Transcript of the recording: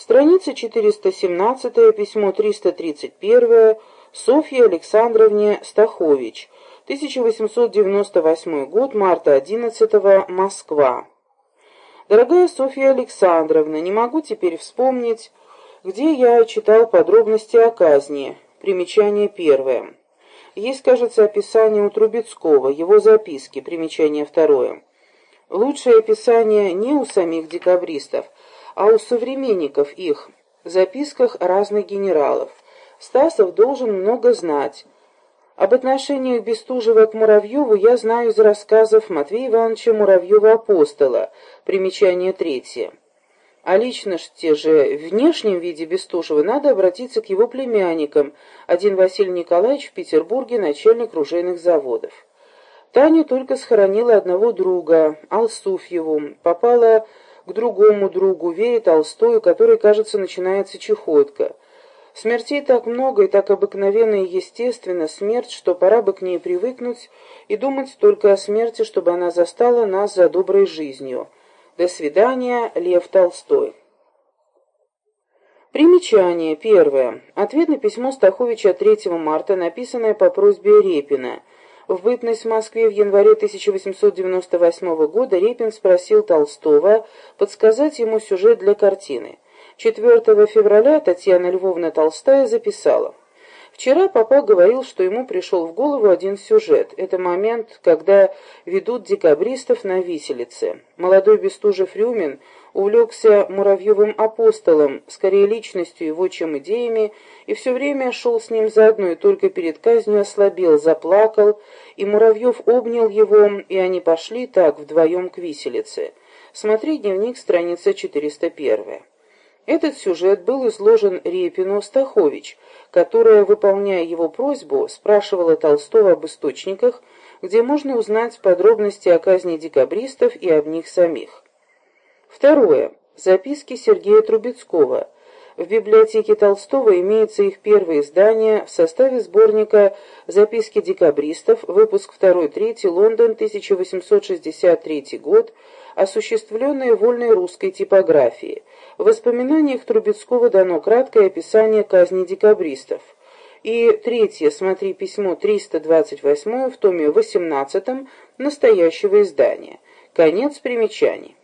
Страница 417, письмо 331, Софье Александровне Стахович, 1898 год, марта 11 Москва. Дорогая Софья Александровна, не могу теперь вспомнить, где я читал подробности о казни. Примечание первое. Есть, кажется, описание у Трубецкого, его записки, примечание второе. Лучшее описание не у самих декабристов, а у современников их, в записках разных генералов. Стасов должен много знать. Об отношении Бестужева к Муравьеву я знаю из рассказов Матвея Ивановича Муравьева-апостола, примечание третье. А личности же в внешнем виде Бестужева надо обратиться к его племянникам, один Василий Николаевич в Петербурге, начальник ружейных заводов. Таня только схоронила одного друга, Алсуфьеву, попала к другому другу, Вере Толстою, который, кажется, начинается чехотка. Смертей так много и так обыкновенно и естественно смерть, что пора бы к ней привыкнуть и думать только о смерти, чтобы она застала нас за доброй жизнью. До свидания, Лев Толстой. Примечание. Первое. Ответ на письмо Стаховича 3 марта, написанное по просьбе Репина. В бытность в Москве в январе 1898 года Репин спросил Толстого подсказать ему сюжет для картины. 4 февраля Татьяна Львовна Толстая записала. Вчера папа говорил, что ему пришел в голову один сюжет. Это момент, когда ведут декабристов на виселице. Молодой Бестужев Рюмин увлекся Муравьевым апостолом, скорее личностью его, чем идеями, и все время шел с ним заодно, и только перед казнью ослабел, заплакал, и Муравьев обнял его, и они пошли так вдвоем к виселице. Смотри дневник, страница 401. Этот сюжет был изложен Репину Стахович, которая, выполняя его просьбу, спрашивала Толстого об источниках, где можно узнать подробности о казни декабристов и об них самих. Второе. Записки Сергея Трубецкого. В библиотеке Толстого имеется их первое издание в составе сборника «Записки декабристов», выпуск 2-3, Лондон, 1863 год, осуществленное вольной русской типографией. В воспоминаниях Трубецкого дано краткое описание казни декабристов. И третье, смотри письмо 328 в томе 18 настоящего издания. Конец примечаний.